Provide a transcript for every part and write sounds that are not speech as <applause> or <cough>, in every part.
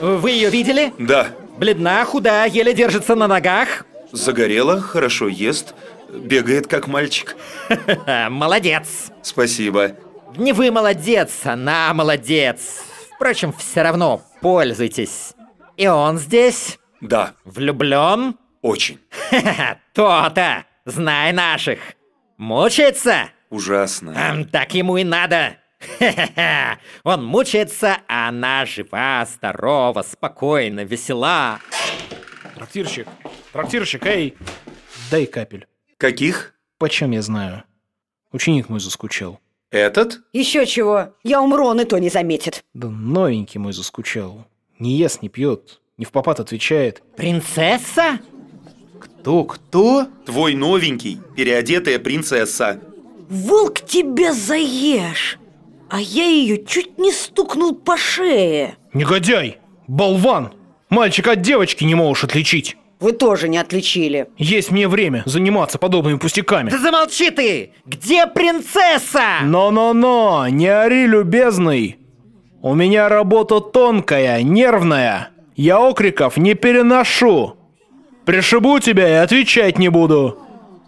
Вы ее видели? Да. Бледна, худая, еле держится на ногах. Загорела, хорошо ест, бегает как мальчик. Молодец. Спасибо. Не вы молодец, она молодец. Впрочем, все равно пользуйтесь. И он здесь? Да. Влюблен? Очень. То-то. Знай наших. Мучается? Ужасно. Эм, так ему и надо. Хе-хе-хе. Он мучается, а она жива, здорова, спокойна, весела. Трактирщик, трактирщик, эй, дай капель. Каких? Почем я знаю? Ученик мой заскучал. Этот? Еще чего? Я умру, он и то не заметит. Да новенький мой заскучал. Не ест, не пьет, не в попад отвечает. Принцесса? «Кто, кто?» «Твой новенький, переодетая принцесса». «Волк тебя заешь!» А я ее чуть не стукнул по шее. Негодяй! Болван! Мальчик от девочки не можешь отличить. Вы тоже не отличили. Есть мне время заниматься подобными пустяками. Да замолчи ты! Где принцесса? Но-но-но, не ори, любезный. У меня работа тонкая, нервная. Я окриков не переношу. Пришибу тебя и отвечать не буду!»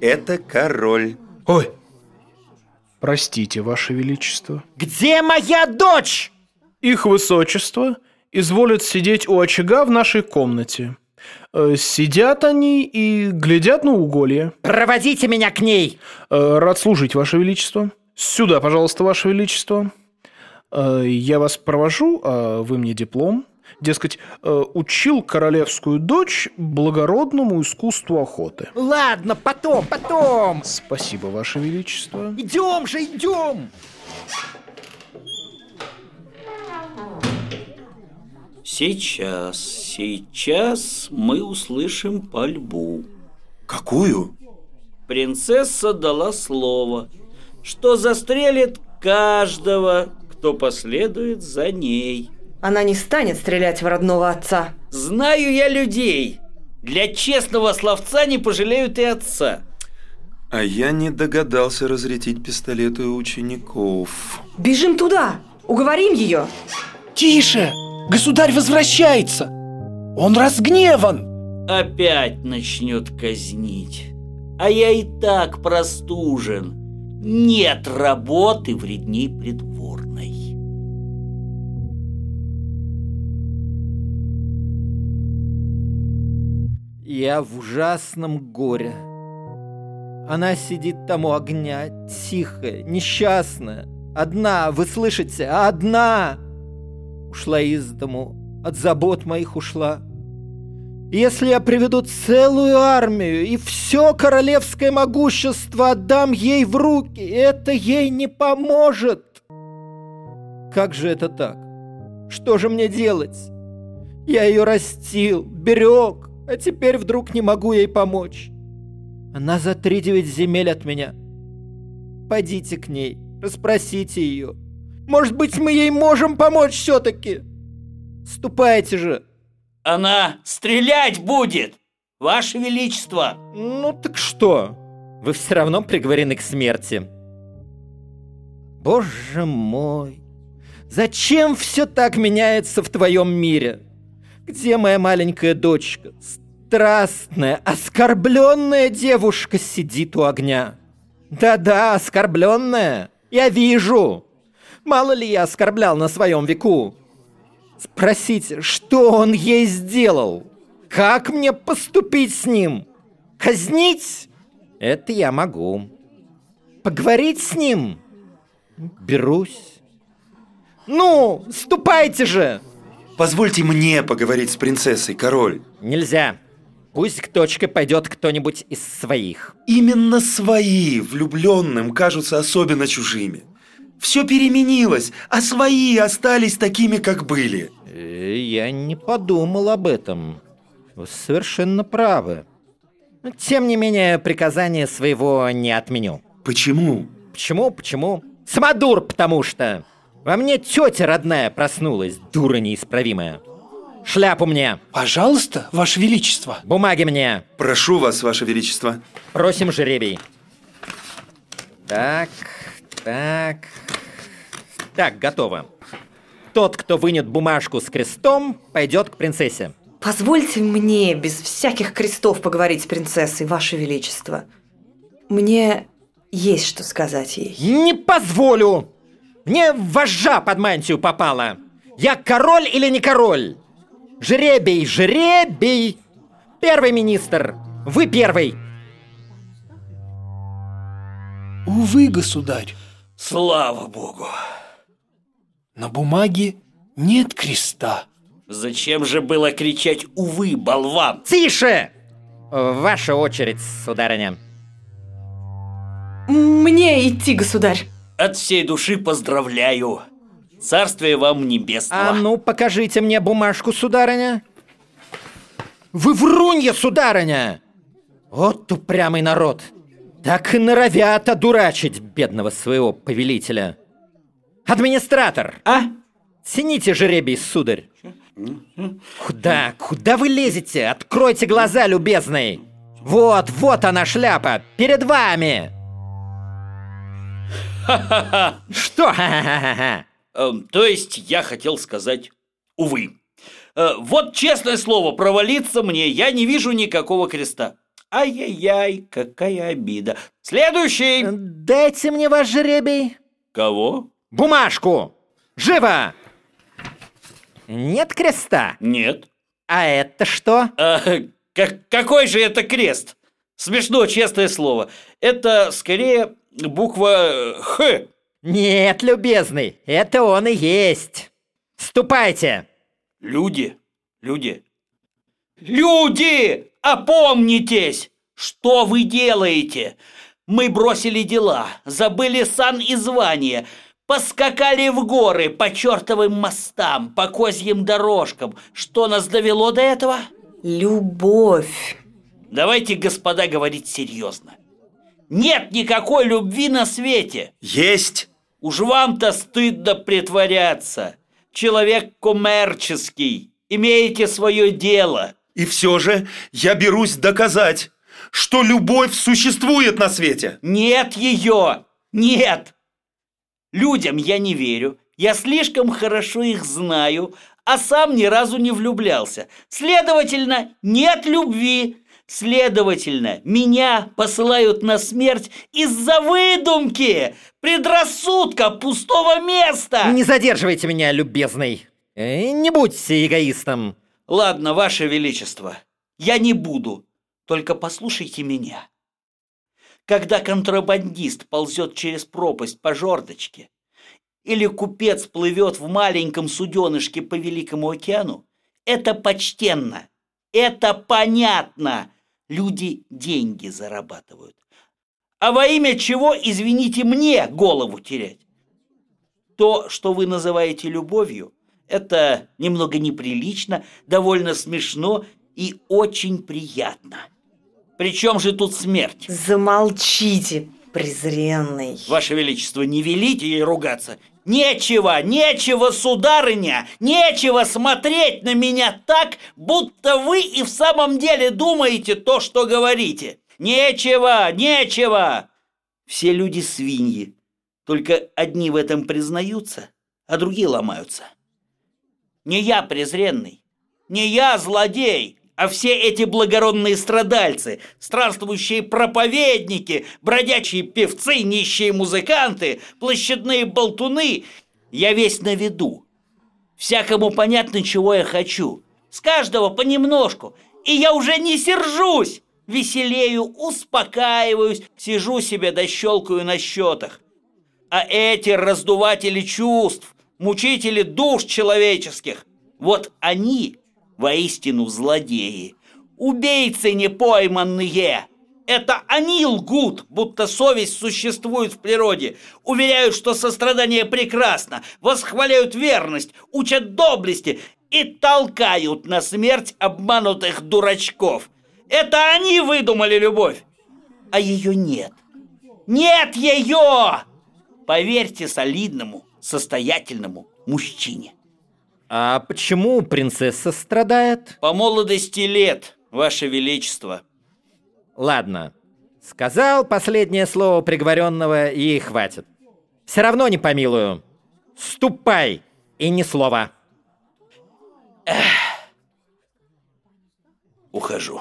«Это король». «Ой!» «Простите, ваше величество». «Где моя дочь?» «Их высочество изволят сидеть у очага в нашей комнате. Э, сидят они и глядят на уголье». «Проводите меня к ней!» э, «Рад служить, ваше величество. Сюда, пожалуйста, ваше величество». Э, «Я вас провожу, а вы мне диплом». Дескать, э, учил королевскую дочь благородному искусству охоты. Ладно, потом, потом. Спасибо, Ваше Величество. Идем же, идем. Сейчас, сейчас мы услышим пальбу. Какую? Принцесса дала слово, что застрелит каждого, кто последует за ней. Она не станет стрелять в родного отца. Знаю я людей. Для честного словца не пожалеют и отца. А я не догадался разрядить пистолеты у учеников. Бежим туда! Уговорим ее! Тише! Государь возвращается! Он разгневан! Опять начнет казнить. А я и так простужен. Нет работы вредней предвкушения. Я в ужасном горе. Она сидит там у огня, тихая, несчастная. Одна, вы слышите, одна! Ушла из дому, от забот моих ушла. Если я приведу целую армию и все королевское могущество отдам ей в руки, это ей не поможет. Как же это так? Что же мне делать? Я ее растил, берег, а теперь вдруг не могу ей помочь. Она за три девять земель от меня. Пойдите к ней, расспросите ее. Может быть, мы ей можем помочь все-таки? Ступайте же!» «Она стрелять будет, Ваше Величество!» «Ну так что? Вы все равно приговорены к смерти!» «Боже мой! Зачем все так меняется в твоем мире?» Где моя маленькая дочка? Страстная, оскорбленная девушка сидит у огня. Да-да, оскорбленная. Я вижу. Мало ли я оскорблял на своем веку. Спросите, что он ей сделал? Как мне поступить с ним? Казнить? Это я могу. Поговорить с ним? Берусь. Ну, ступайте же! Позвольте мне поговорить с принцессой, король. Нельзя. Пусть к точке пойдет кто-нибудь из своих. Именно свои влюбленным кажутся особенно чужими. Все переменилось, а свои остались такими, как были. Э, я не подумал об этом. Вы совершенно правы. Тем не менее, приказание своего не отменю. Почему? Почему? Почему? Самодур, потому что... Во мне тетя родная проснулась, дура неисправимая. Шляпу мне! Пожалуйста, Ваше Величество! Бумаги мне! Прошу вас, Ваше Величество! Просим жеребий. Так, так... Так, готово. Тот, кто вынет бумажку с крестом, пойдет к принцессе. Позвольте мне без всяких крестов поговорить с принцессой, Ваше Величество. Мне есть что сказать ей. Не позволю! Мне вожжа под мантию попала. Я король или не король? Жребий, жребий! Первый министр, вы первый. Увы, государь. Слава богу. На бумаге нет креста. Зачем же было кричать «Увы, болван»? Тише! Ваша очередь, сударыня. Мне идти, государь. От всей души поздравляю. Царствие вам небесного. А ну, покажите мне бумажку, сударыня. Вы врунья, сударыня! Вот упрямый народ. Так и норовят одурачить бедного своего повелителя. Администратор! А? Тяните жеребий, сударь. Куда, куда вы лезете? Откройте глаза, любезный. Вот, вот она шляпа, перед вами. Что? <laughs> Эм, то есть я хотел сказать, увы. Э, вот честное слово, провалиться мне, я не вижу никакого креста. Ай-яй-яй, какая обида. Следующий. Дайте мне ваш жеребий. Кого? Бумажку. Живо! Нет креста? Нет. А это что? А, как, какой же это крест? Смешно, честное слово. Это скорее буква «Х». Нет, любезный, это он и есть. Ступайте. Люди, люди. Люди, опомнитесь! Что вы делаете? Мы бросили дела, забыли сан и звание, поскакали в горы по чертовым мостам, по козьим дорожкам. Что нас довело до этого? Любовь. Давайте, господа, говорить серьезно. Нет никакой любви на свете. Есть. Уж вам-то стыдно притворяться. Человек коммерческий. Имеете свое дело. И все же я берусь доказать, что любовь существует на свете. Нет ее. Нет. Людям я не верю. Я слишком хорошо их знаю, а сам ни разу не влюблялся. Следовательно, нет любви. Следовательно, меня посылают на смерть из-за выдумки, предрассудка, пустого места. Не задерживайте меня, любезный. Э, не будьте эгоистом. Ладно, ваше величество, я не буду. Только послушайте меня. Когда контрабандист ползет через пропасть по жердочке, или купец плывет в маленьком суденышке по Великому океану, это почтенно, это понятно, люди деньги зарабатывают. А во имя чего, извините, мне голову терять? То, что вы называете любовью, это немного неприлично, довольно смешно и очень приятно. Причем же тут смерть? Замолчите, презренный. Ваше Величество, не велите ей ругаться. Нечего, нечего, сударыня, нечего смотреть на меня так, будто вы и в самом деле думаете то, что говорите. Нечего, нечего. Все люди свиньи. Только одни в этом признаются, а другие ломаются. Не я презренный, не я злодей, а все эти благородные страдальцы, странствующие проповедники, бродячие певцы, нищие музыканты, площадные болтуны. Я весь на виду. Всякому понятно, чего я хочу. С каждого понемножку. И я уже не сержусь. Веселею, успокаиваюсь, сижу себе да щелкаю на счетах. А эти раздуватели чувств, мучители душ человеческих, вот они воистину злодеи. Убийцы непойманные! Это они лгут, будто совесть существует в природе, уверяют, что сострадание прекрасно, восхваляют верность, учат доблести и толкают на смерть обманутых дурачков. Это они выдумали любовь, а ее нет. Нет ее! Поверьте солидному, состоятельному мужчине. А почему принцесса страдает? По молодости лет, ваше величество. Ладно. Сказал последнее слово приговоренного и хватит. Все равно не помилую. Ступай и ни слова. Эх. Ухожу.